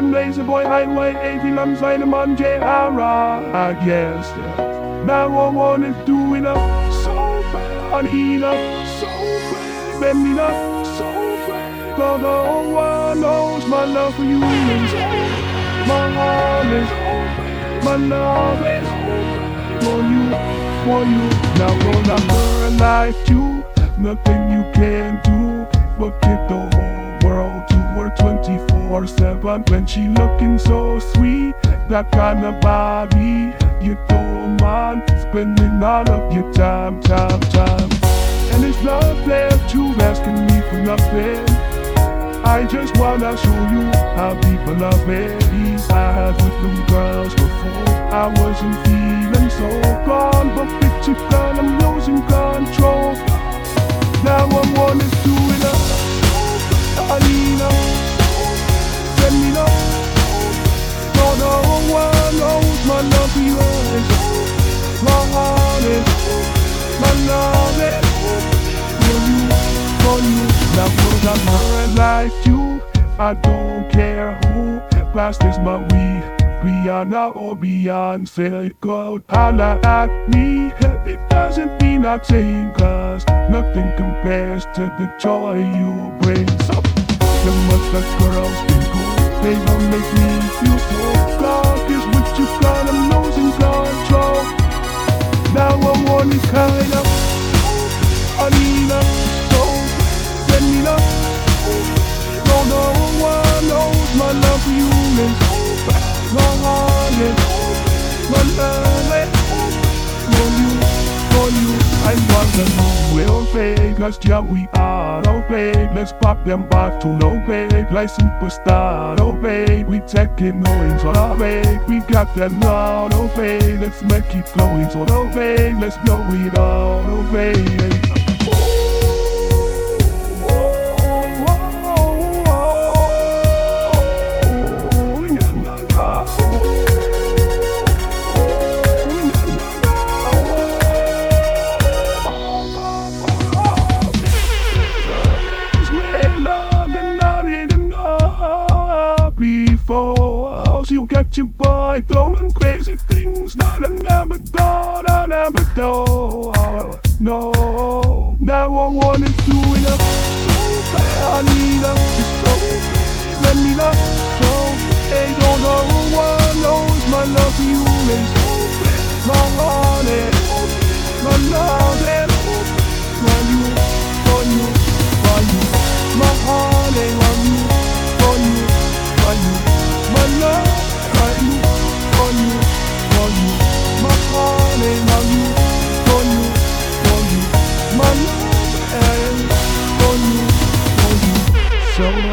lazy boy highway 80 lắm say the man JRA ah, I guess yeah. Now I wanna do it up so bad. Heat up so bad. Bend up so bad. Cause no one knows my love for you. Is My heart is My love is For you, for you. Now gonna burn life too Nothing you can do. But get 24-7 When she looking so sweet That kind of body You don't mind Spending all of your time, time, time. And it's not left you asking me for nothing. I just wanna show you how people love me I had with them girls before. I wasn't feeling so gone But picture gone, I'm losing control I don't care who Plastics my weed. Rihanna or Beyonce. Go holla at me. It doesn't mean I take Cause nothing compares to the joy you bring. So the girls can go They gon' make me feel so God The will fade Let's yeah we are. No babe Let's pop them back to no babe Like superstar no babe We taking going so no babe We got that now no babe Let's make it going so no babe Let's go it all no babe before You got your boy throwing crazy things. That I never thought I never thought oh, No. Now I wanna it love